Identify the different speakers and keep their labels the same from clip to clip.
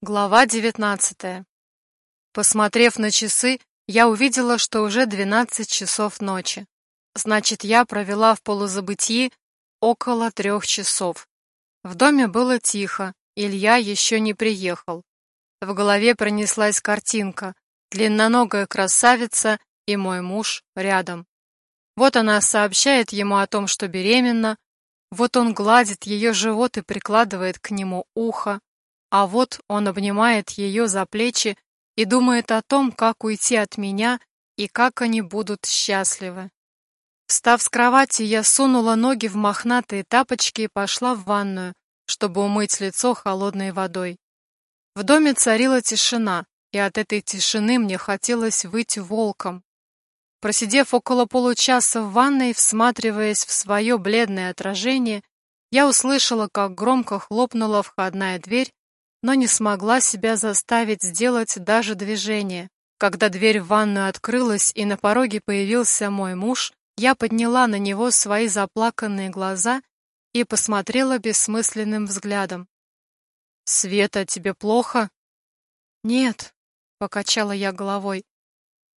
Speaker 1: Глава девятнадцатая. Посмотрев на часы, я увидела, что уже двенадцать часов ночи. Значит, я провела в полузабытии около трех часов. В доме было тихо, Илья еще не приехал. В голове пронеслась картинка, длинноногая красавица и мой муж рядом. Вот она сообщает ему о том, что беременна, вот он гладит ее живот и прикладывает к нему ухо, а вот он обнимает ее за плечи и думает о том, как уйти от меня и как они будут счастливы. Встав с кровати, я сунула ноги в мохнатые тапочки и пошла в ванную, чтобы умыть лицо холодной водой. В доме царила тишина, и от этой тишины мне хотелось выйти волком. Просидев около получаса в ванной, всматриваясь в свое бледное отражение, я услышала, как громко хлопнула входная дверь, но не смогла себя заставить сделать даже движение. Когда дверь в ванную открылась и на пороге появился мой муж, я подняла на него свои заплаканные глаза и посмотрела бессмысленным взглядом. «Света, тебе плохо?» «Нет», — покачала я головой.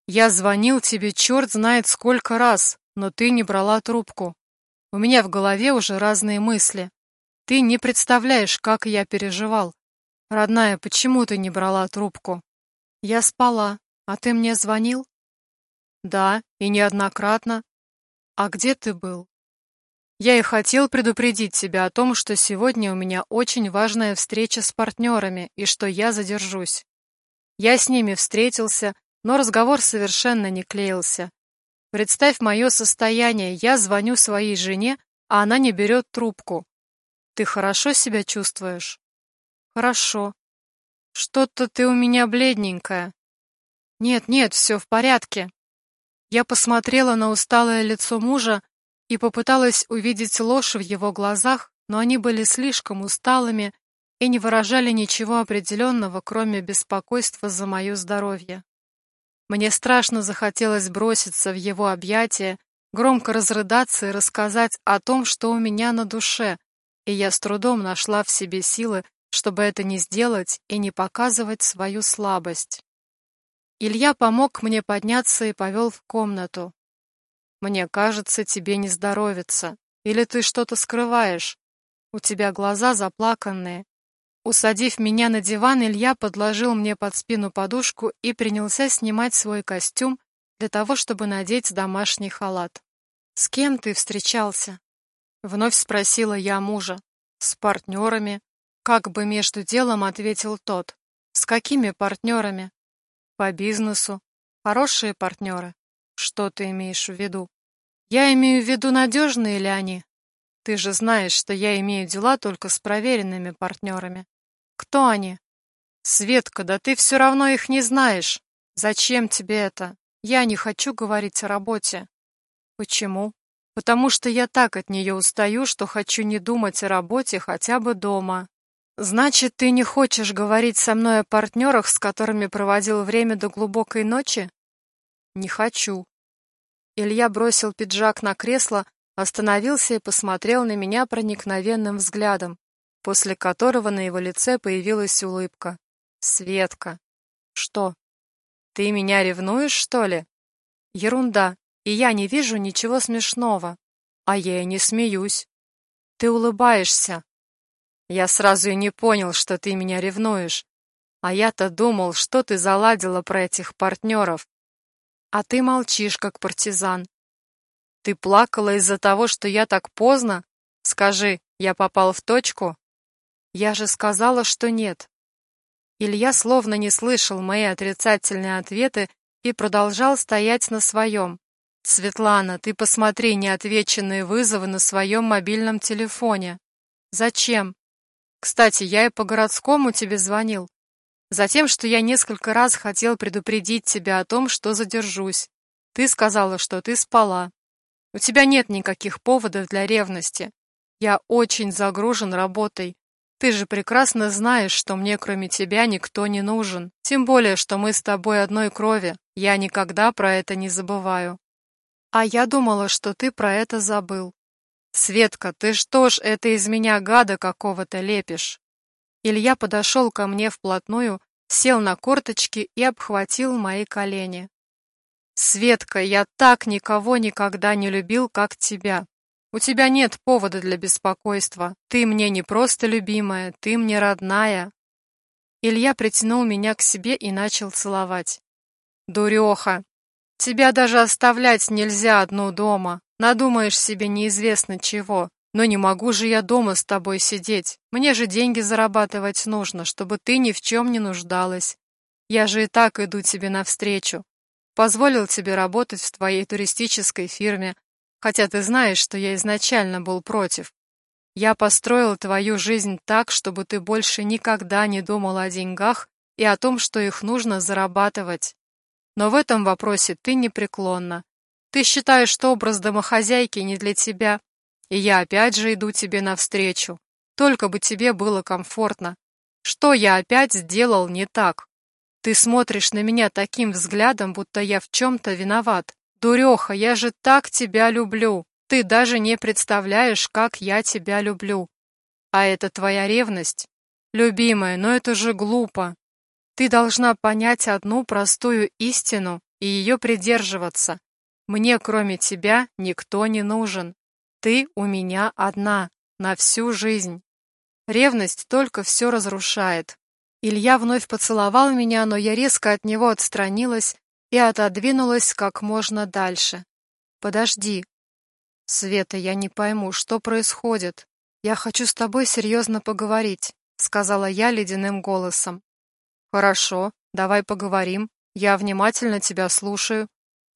Speaker 1: «Я звонил тебе черт знает сколько раз, но ты не брала трубку. У меня в голове уже разные мысли. Ты не представляешь, как я переживал. «Родная, почему ты не брала трубку?» «Я спала. А ты мне звонил?» «Да, и неоднократно. А где ты был?» «Я и хотел предупредить тебя о том, что сегодня у меня очень важная встреча с партнерами и что я задержусь. Я с ними встретился, но разговор совершенно не клеился. Представь мое состояние, я звоню своей жене, а она не берет трубку. Ты хорошо себя чувствуешь?» Хорошо. Что-то ты у меня бледненькая. Нет, нет, все в порядке. Я посмотрела на усталое лицо мужа и попыталась увидеть ложь в его глазах, но они были слишком усталыми и не выражали ничего определенного, кроме беспокойства за мое здоровье. Мне страшно захотелось броситься в его объятия, громко разрыдаться и рассказать о том, что у меня на душе, и я с трудом нашла в себе силы чтобы это не сделать и не показывать свою слабость. Илья помог мне подняться и повел в комнату. «Мне кажется, тебе не здоровится. Или ты что-то скрываешь? У тебя глаза заплаканные». Усадив меня на диван, Илья подложил мне под спину подушку и принялся снимать свой костюм для того, чтобы надеть домашний халат. «С кем ты встречался?» Вновь спросила я мужа. «С партнерами. Как бы между делом ответил тот. С какими партнерами? По бизнесу. Хорошие партнеры. Что ты имеешь в виду? Я имею в виду, надежные ли они? Ты же знаешь, что я имею дела только с проверенными партнерами. Кто они? Светка, да ты все равно их не знаешь. Зачем тебе это? Я не хочу говорить о работе. Почему? Потому что я так от нее устаю, что хочу не думать о работе хотя бы дома. «Значит, ты не хочешь говорить со мной о партнерах, с которыми проводил время до глубокой ночи?» «Не хочу». Илья бросил пиджак на кресло, остановился и посмотрел на меня проникновенным взглядом, после которого на его лице появилась улыбка. «Светка». «Что? Ты меня ревнуешь, что ли?» «Ерунда, и я не вижу ничего смешного. А я и не смеюсь. Ты улыбаешься, я сразу и не понял, что ты меня ревнуешь. А я-то думал, что ты заладила про этих партнеров. А ты молчишь, как партизан. Ты плакала из-за того, что я так поздно? Скажи, я попал в точку? Я же сказала, что нет. Илья словно не слышал мои отрицательные ответы и продолжал стоять на своем. «Светлана, ты посмотри неотвеченные вызовы на своем мобильном телефоне. Зачем? Кстати, я и по городскому тебе звонил. Затем, что я несколько раз хотел предупредить тебя о том, что задержусь. Ты сказала, что ты спала. У тебя нет никаких поводов для ревности. Я очень загружен работой. Ты же прекрасно знаешь, что мне кроме тебя никто не нужен. Тем более, что мы с тобой одной крови. Я никогда про это не забываю. А я думала, что ты про это забыл. «Светка, ты что ж это из меня гада какого-то лепишь?» Илья подошел ко мне вплотную, сел на корточки и обхватил мои колени. «Светка, я так никого никогда не любил, как тебя. У тебя нет повода для беспокойства. Ты мне не просто любимая, ты мне родная». Илья притянул меня к себе и начал целовать. «Дуреха, тебя даже оставлять нельзя одну дома. Надумаешь себе неизвестно чего. Но не могу же я дома с тобой сидеть. Мне же деньги зарабатывать нужно, чтобы ты ни в чем не нуждалась. Я же и так иду тебе навстречу. Позволил тебе работать в твоей туристической фирме, хотя ты знаешь, что я изначально был против. Я построил твою жизнь так, чтобы ты больше никогда не думал о деньгах и о том, что их нужно зарабатывать. Но в этом вопросе ты непреклонна. Ты считаешь, что образ домохозяйки не для тебя, и я опять же иду тебе навстречу. Только бы тебе было комфортно. Что я опять сделал не так? Ты смотришь на меня таким взглядом, будто я в чем-то виноват. Дуреха, я же так тебя люблю. Ты даже не представляешь, как я тебя люблю. А это твоя ревность? Любимая, но это же глупо. Ты должна понять одну простую истину и ее придерживаться. Мне, кроме тебя, никто не нужен. Ты у меня одна, на всю жизнь. Ревность только все разрушает. Илья вновь поцеловал меня, но я резко от него отстранилась и отодвинулась как можно дальше. «Подожди». «Света, я не пойму, что происходит. Я хочу с тобой серьезно поговорить», — сказала я ледяным голосом. «Хорошо, давай поговорим. Я внимательно тебя слушаю.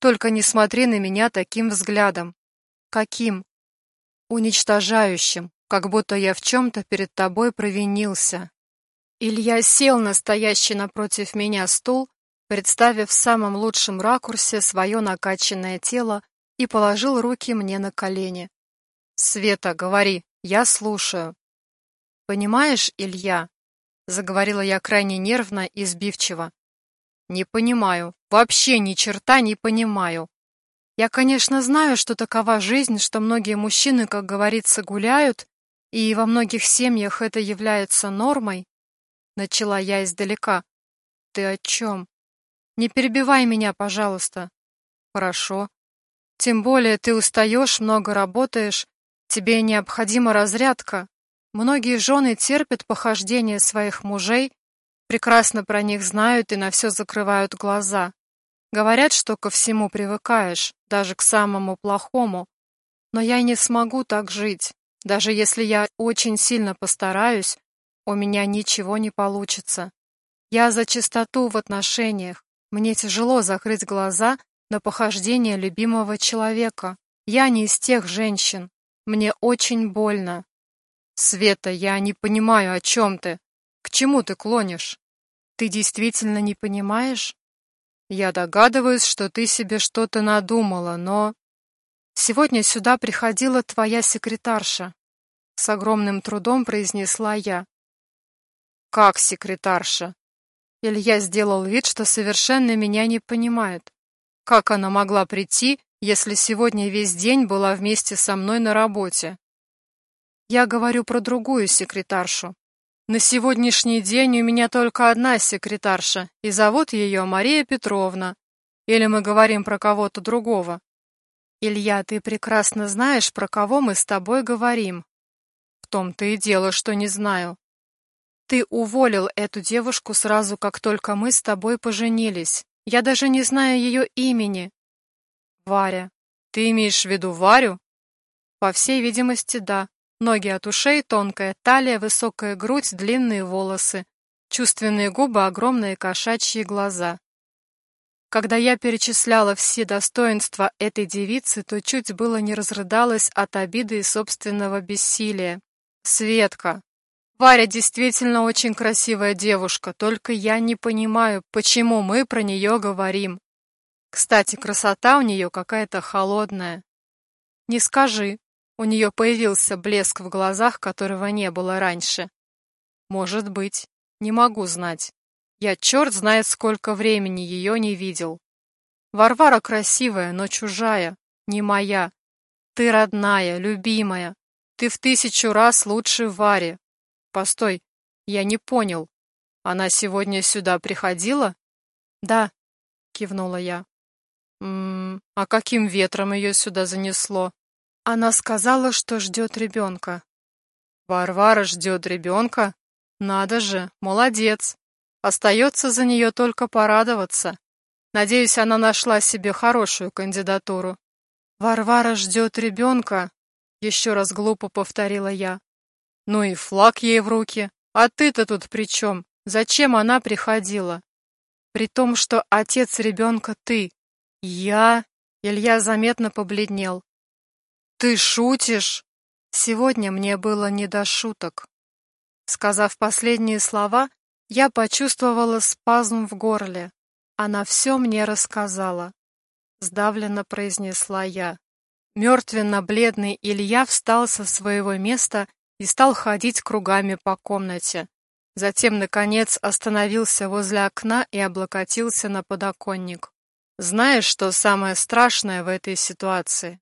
Speaker 1: Только не смотри на меня таким взглядом». «Каким?» «Уничтожающим, как будто я в чем-то перед тобой провинился». Илья сел на стоящий напротив меня стул, представив в самом лучшем ракурсе свое накачанное тело и положил руки мне на колени. «Света, говори, я слушаю». «Понимаешь, Илья?» — заговорила я крайне нервно и сбивчиво. «Не понимаю, вообще ни черта не понимаю. Я, конечно, знаю, что такова жизнь, что многие мужчины, как говорится, гуляют, и во многих семьях это является нормой, Начала я издалека. Ты о чем? Не перебивай меня, пожалуйста. Хорошо. Тем более ты устаешь, много работаешь, тебе необходима разрядка. Многие жены терпят похождения своих мужей, прекрасно про них знают и на все закрывают глаза. Говорят, что ко всему привыкаешь, даже к самому плохому. Но я не смогу так жить. Даже если я очень сильно постараюсь, у меня ничего не получится. Я за чистоту в отношениях. Мне тяжело закрыть глаза на похождение любимого человека. Я не из тех женщин. Мне очень больно. Света, я не понимаю, о чем ты. К чему ты клонишь? Ты действительно не понимаешь? Я догадываюсь, что ты себе что-то надумала, но... Сегодня сюда приходила твоя секретарша. С огромным трудом произнесла я. «Как секретарша?» Илья сделал вид, что совершенно меня не понимает. Как она могла прийти, если сегодня весь день была вместе со мной на работе? Я говорю про другую секретаршу. На сегодняшний день у меня только одна секретарша, и зовут ее Мария Петровна. Или мы говорим про кого-то другого? Илья, ты прекрасно знаешь, про кого мы с тобой говорим. В том-то и дело, что не знаю. Ты уволил эту девушку сразу, как только мы с тобой поженились. Я даже не знаю ее имени. Варя. Ты имеешь в виду Варю? По всей видимости, да. Ноги от ушей, тонкая талия, высокая грудь, длинные волосы. Чувственные губы, огромные кошачьи глаза. Когда я перечисляла все достоинства этой девицы, то чуть было не разрыдалась от обиды и собственного бессилия. Светка, Варя действительно очень красивая девушка, только я не понимаю, почему мы про нее говорим. Кстати, красота у нее какая-то холодная. Не скажи, у нее появился блеск в глазах, которого не было раньше. Может быть, не могу знать. Я черт знает сколько времени ее не видел. Варвара красивая, но чужая, не моя. Ты родная, любимая. Ты в тысячу раз лучше Вари, Постой, Я не понял. Она сегодня сюда приходила? Да, кивнула я. М -м, а каким ветром ее сюда занесло? Она сказала, что ждет ребенка. Варвара ждет ребенка? Надо же, молодец. Остается за нее только порадоваться. Надеюсь, она нашла себе хорошую кандидатуру. Варвара ждет ребенка, еще раз глупо повторила я. Ну и флаг ей в руки. А ты-то тут при чем? Зачем она приходила? При том, что отец ребенка ты. Я... Илья заметно побледнел. Ты шутишь? Сегодня мне было не до шуток. Сказав последние слова, я почувствовала спазм в горле. Она все мне рассказала. Сдавленно произнесла я. Мертвенно-бледный Илья встал со своего места и стал ходить кругами по комнате. Затем, наконец, остановился возле окна и облокотился на подоконник. «Знаешь, что самое страшное в этой ситуации?»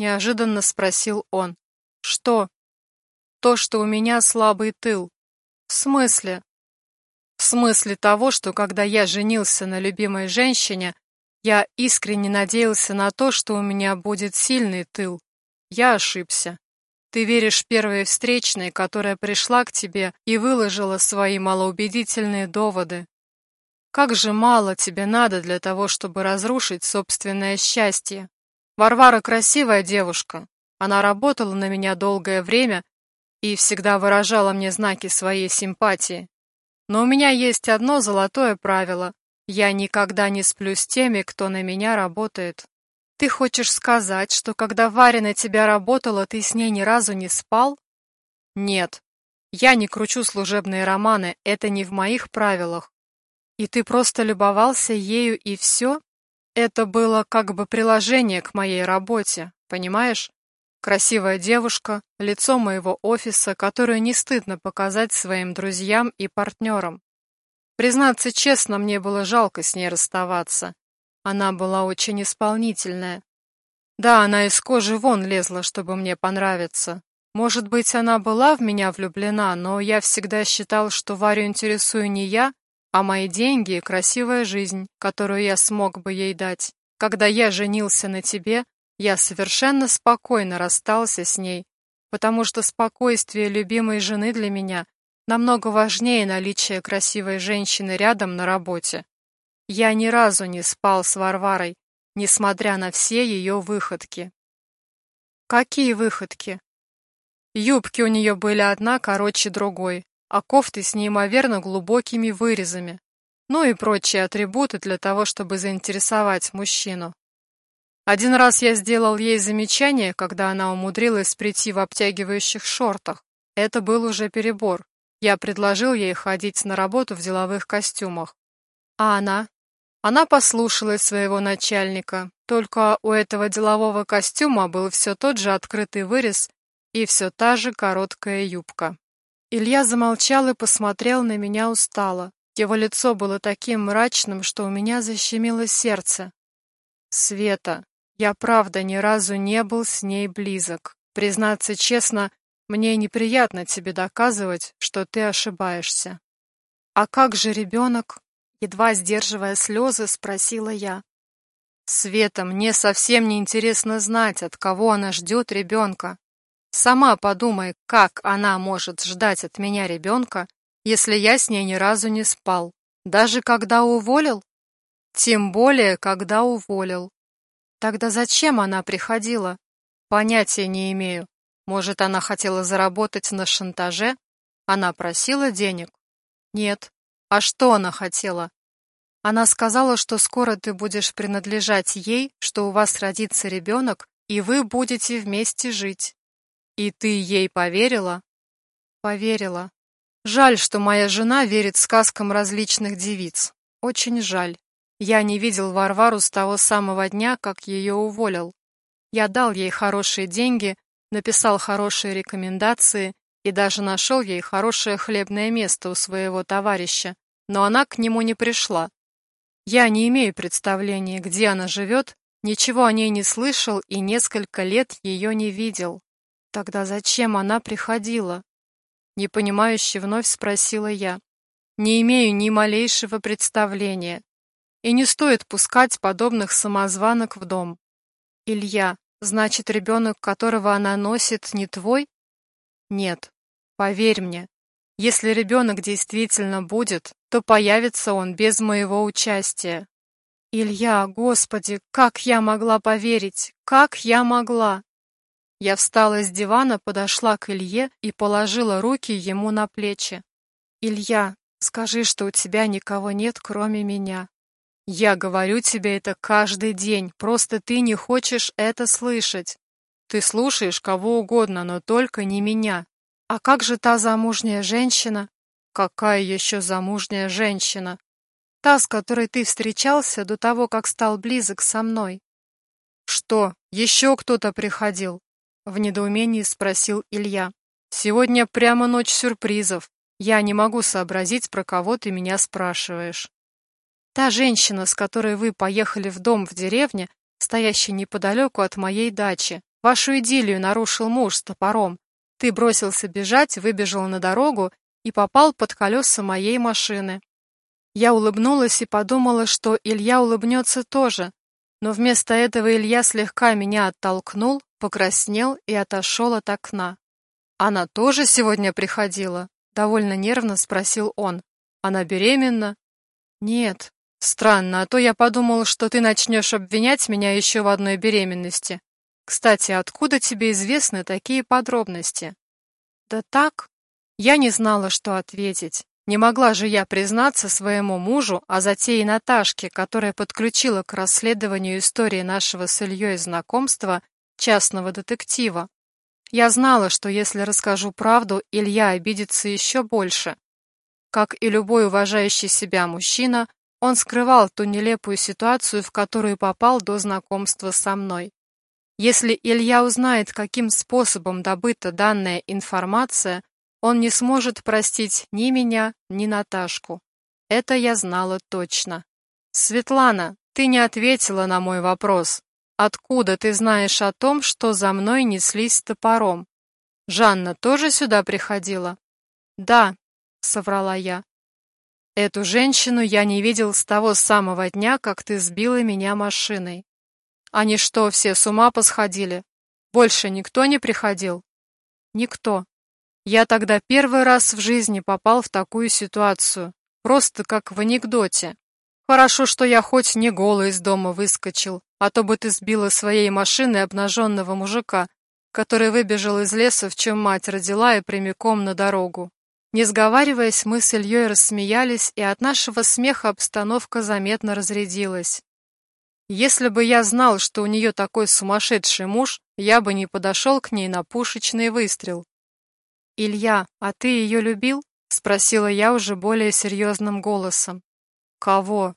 Speaker 1: Неожиданно спросил он. «Что?» «То, что у меня слабый тыл». «В смысле?» «В смысле того, что когда я женился на любимой женщине, я искренне надеялся на то, что у меня будет сильный тыл. Я ошибся. Ты веришь первой встречной, которая пришла к тебе и выложила свои малоубедительные доводы. Как же мало тебе надо для того, чтобы разрушить собственное счастье. Варвара красивая девушка. Она работала на меня долгое время и всегда выражала мне знаки своей симпатии. Но у меня есть одно золотое правило. Я никогда не сплю с теми, кто на меня работает. Ты хочешь сказать, что когда Варя на тебя работала, ты с ней ни разу не спал? Нет. Я не кручу служебные романы, это не в моих правилах. И ты просто любовался ею и все? Это было как бы приложение к моей работе, понимаешь? Красивая девушка, лицо моего офиса, которую не стыдно показать своим друзьям и партнерам. Признаться честно, мне было жалко с ней расставаться. Она была очень исполнительная. Да, она из кожи вон лезла, чтобы мне понравиться. Может быть, она была в меня влюблена, но я всегда считал, что Варю интересую не я, а мои деньги и красивая жизнь, которую я смог бы ей дать. Когда я женился на тебе, я совершенно спокойно расстался с ней, потому что спокойствие любимой жены для меня намного важнее наличия красивой женщины рядом на работе. Я ни разу не спал с Варварой, несмотря на все ее выходки. Какие выходки? Юбки у нее были одна короче другой, а кофты с неимоверно глубокими вырезами, ну и прочие атрибуты для того, чтобы заинтересовать мужчину. Один раз я сделал ей замечание, когда она умудрилась прийти в обтягивающих шортах. Это был уже перебор. Я предложил ей ходить на работу в деловых костюмах. А она? Она послушалась своего начальника, только у этого делового костюма был все тот же открытый вырез и все та же короткая юбка. Илья замолчал и посмотрел на меня устало. Его лицо было таким мрачным, что у меня защемило сердце. «Света, я правда ни разу не был с ней близок. Признаться честно, мне неприятно тебе доказывать, что ты ошибаешься». «А как же ребенок?» Едва сдерживая слезы, спросила я. «Света, мне совсем не интересно знать, от кого она ждет ребенка. Сама подумай, как она может ждать от меня ребенка, если я с ней ни разу не спал, даже когда уволил? Тем более, когда уволил. Тогда зачем она приходила? Понятия не имею. Может, она хотела заработать на шантаже? Она просила денег? Нет. А что она хотела? Она сказала, что скоро ты будешь принадлежать ей, что у вас родится ребенок, и вы будете вместе жить. И ты ей поверила? Поверила. Жаль, что моя жена верит сказкам различных девиц. Очень жаль. Я не видел Варвару с того самого дня, как ее уволил. Я дал ей хорошие деньги, написал хорошие рекомендации и даже нашел ей хорошее хлебное место у своего товарища, но она к нему не пришла. Я не имею представления, где она живет, ничего о ней не слышал и несколько лет ее не видел. Тогда зачем она приходила? непонимающе вновь спросила я. Не имею ни малейшего представления. И не стоит пускать подобных самозванок в дом. Илья, значит, ребенок, которого она носит, не твой? Нет, поверь мне, если ребенок действительно будет, то появится он без моего участия. Илья, господи, как я могла поверить? Как я могла? Я встала с дивана, подошла к Илье и положила руки ему на плечи. «Илья, скажи, что у тебя никого нет, кроме меня». «Я говорю тебе это каждый день, просто ты не хочешь это слышать. Ты слушаешь кого угодно, но только не меня». «А как же та замужняя женщина?» «Какая еще замужняя женщина?» «Та, с которой ты встречался до того, как стал близок со мной». «Что, еще кто-то приходил?» В недоумении спросил Илья. «Сегодня прямо ночь сюрпризов. Я не могу сообразить, про кого ты меня спрашиваешь». «Та женщина, с которой вы поехали в дом в деревне, стоящий неподалеку от моей дачи. Вашу идиллию нарушил муж с топором. Ты бросился бежать, выбежал на дорогу и попал под колеса моей машины». Я улыбнулась и подумала, что Илья улыбнется тоже, но вместо этого Илья слегка меня оттолкнул, покраснел и отошел от окна. «Она тоже сегодня приходила?» — довольно нервно спросил он. «Она беременна?» «Нет». «Странно, а то я подумал, что ты начнешь обвинять меня еще в одной беременности. Кстати, откуда тебе известны такие подробности?» «Да так». Я не знала, что ответить. Не могла же я признаться своему мужу о затее Наташки, которая подключила к расследованию истории нашего с Ильей знакомства частного детектива. Я знала, что если расскажу правду, Илья обидится еще больше. Как и любой уважающий себя мужчина, он скрывал ту нелепую ситуацию, в которую попал до знакомства со мной. Если Илья узнает, каким способом добыта данная информация, он не сможет простить ни меня, ни Наташку. Это я знала точно. Светлана, ты не ответила на мой вопрос. Откуда ты знаешь о том, что за мной неслись топором? Жанна тоже сюда приходила? Да, соврала я. Эту женщину я не видел с того самого дня, как ты сбила меня машиной. Они что, все с ума посходили? Больше никто не приходил? Никто. Я тогда первый раз в жизни попал в такую ситуацию, просто как в анекдоте. Хорошо, что я хоть не голый из дома выскочил, а то бы ты сбила своей машиной обнаженного мужика, который выбежал из леса, в чем мать родила, и прямиком на дорогу. Не сговариваясь, мы с Ильей рассмеялись, и от нашего смеха обстановка заметно разрядилась. Если бы я знал, что у нее такой сумасшедший муж, я бы не подошел к ней на пушечный выстрел. «Илья, а ты ее любил?» — спросила я уже более серьезным голосом. «Кого?»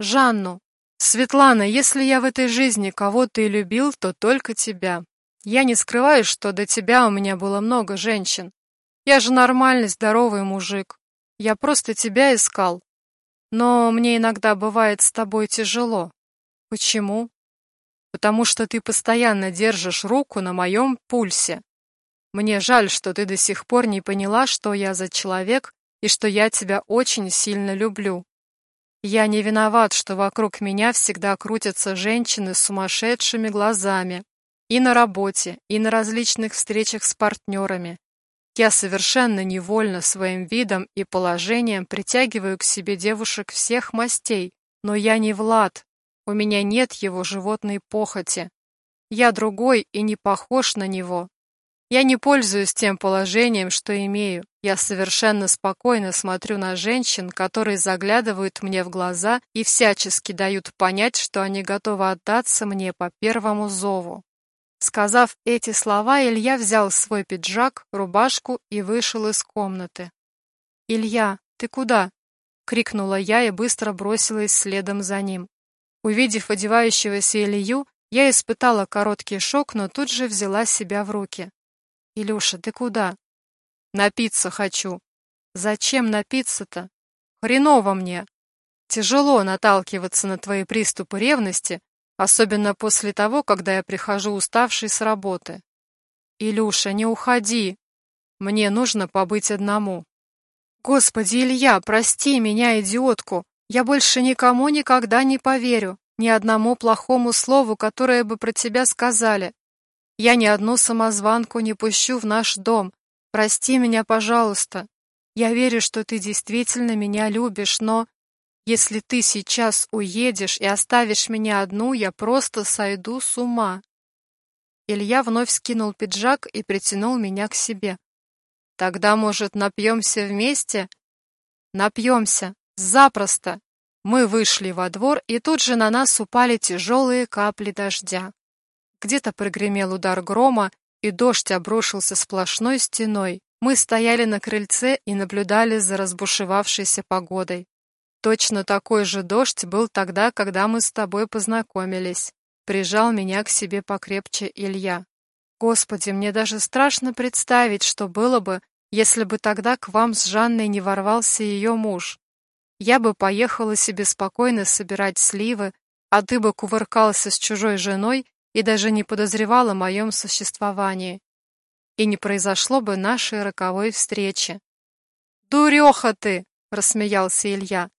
Speaker 1: «Жанну. Светлана, если я в этой жизни кого-то и любил, то только тебя. Я не скрываю, что до тебя у меня было много женщин. Я же нормальный, здоровый мужик. Я просто тебя искал. Но мне иногда бывает с тобой тяжело. Почему? Потому что ты постоянно держишь руку на моем пульсе. Мне жаль, что ты до сих пор не поняла, что я за человек и что я тебя очень сильно люблю. Я не виноват, что вокруг меня всегда крутятся женщины с сумасшедшими глазами. И на работе, и на различных встречах с партнерами. Я совершенно невольно своим видом и положением притягиваю к себе девушек всех мастей, но я не Влад, у меня нет его животной похоти. Я другой и не похож на него, я не пользуюсь тем положением, что имею. Я совершенно спокойно смотрю на женщин, которые заглядывают мне в глаза и всячески дают понять, что они готовы отдаться мне по первому зову. Сказав эти слова, Илья взял свой пиджак, рубашку и вышел из комнаты. «Илья, ты куда?» — крикнула я и быстро бросилась следом за ним. Увидев одевающегося Илью, я испытала короткий шок, но тут же взяла себя в руки. «Илюша, ты куда?» «Напиться хочу». «Зачем напиться-то?» «Хреново мне. Тяжело наталкиваться на твои приступы ревности, особенно после того, когда я прихожу уставший с работы». «Илюша, не уходи!» Мне нужно побыть одному. Господи, Илья, прости меня, идиотку. Я больше никому никогда не поверю, ни одному плохому слову, которое бы про тебя сказали. Я ни одну самозванку не пущу в наш дом. Прости меня, пожалуйста. Я верю, что ты действительно меня любишь, но если ты сейчас уедешь и оставишь меня одну, я просто сойду с ума. Илья вновь скинул пиджак и притянул меня к себе. Тогда, может, напьемся вместе? Напьемся. Запросто. Мы вышли во двор, и тут же на нас упали тяжелые капли дождя. Где-то прогремел удар грома, и дождь обрушился сплошной стеной. Мы стояли на крыльце и наблюдали за разбушевавшейся погодой. Точно такой же дождь был тогда, когда мы с тобой познакомились. Прижал меня к себе покрепче Илья. Господи, мне даже страшно представить, что было бы, если бы тогда к вам с Жанной не ворвался ее муж. Я бы поехала себе спокойно собирать сливы, а ты бы кувыркался с чужой женой и даже не подозревал о моем существовании. И не произошло бы нашей роковой встречи. «Дуреха ты!» — рассмеялся Илья.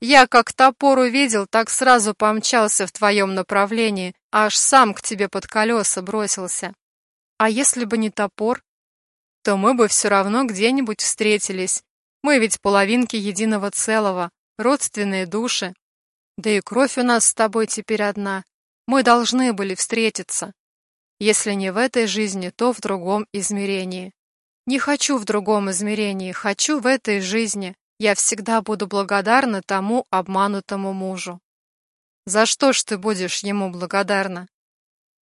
Speaker 1: Я как топор увидел, так сразу помчался в твоем направлении, аж сам к тебе под колеса бросился. А если бы не топор, то мы бы все равно где-нибудь встретились. Мы ведь половинки единого целого, родственные души. Да и кровь у нас с тобой теперь одна. Мы должны были встретиться. Если не в этой жизни, то в другом измерении. Не хочу в другом измерении, хочу в этой жизни. Я всегда буду благодарна тому обманутому мужу. За что ж ты будешь ему благодарна?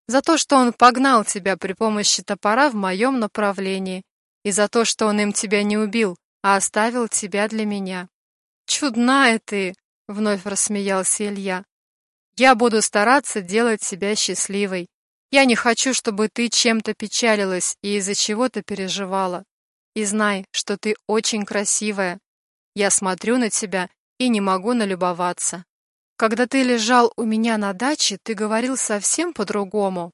Speaker 1: За то, что он погнал тебя при помощи топора в моем направлении, и за то, что он им тебя не убил, а оставил тебя для меня. Чудная ты, вновь рассмеялся Илья. Я буду стараться делать себя счастливой. Я не хочу, чтобы ты чем-то печалилась и из-за чего-то переживала. И знай, что ты очень красивая, я смотрю на тебя и не могу налюбоваться. Когда ты лежал у меня на даче, ты говорил совсем по-другому.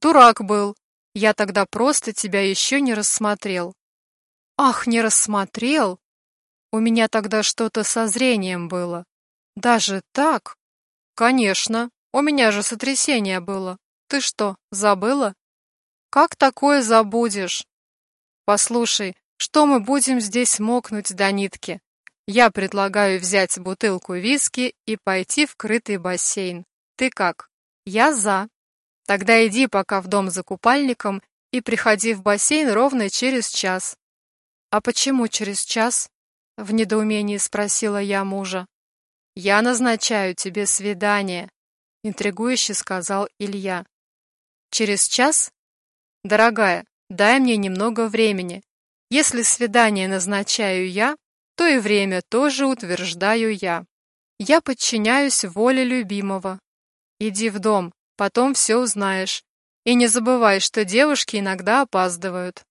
Speaker 1: Дурак был. Я тогда просто тебя еще не рассмотрел. Ах, не рассмотрел? У меня тогда что-то со зрением было. Даже так? Конечно, у меня же сотрясение было. Ты что, забыла? Как такое забудешь? Послушай, что мы будем здесь мокнуть до нитки? Я предлагаю взять бутылку виски и пойти в крытый бассейн. Ты как? Я за. Тогда иди пока в дом за купальником и приходи в бассейн ровно через час. А почему через час? В недоумении спросила я мужа. Я назначаю тебе свидание, интригующе сказал Илья. Через час? Дорогая, дай мне немного времени. Если свидание назначаю я, то и время тоже утверждаю я. Я подчиняюсь воле любимого. Иди в дом, потом все узнаешь. И не забывай, что девушки иногда опаздывают.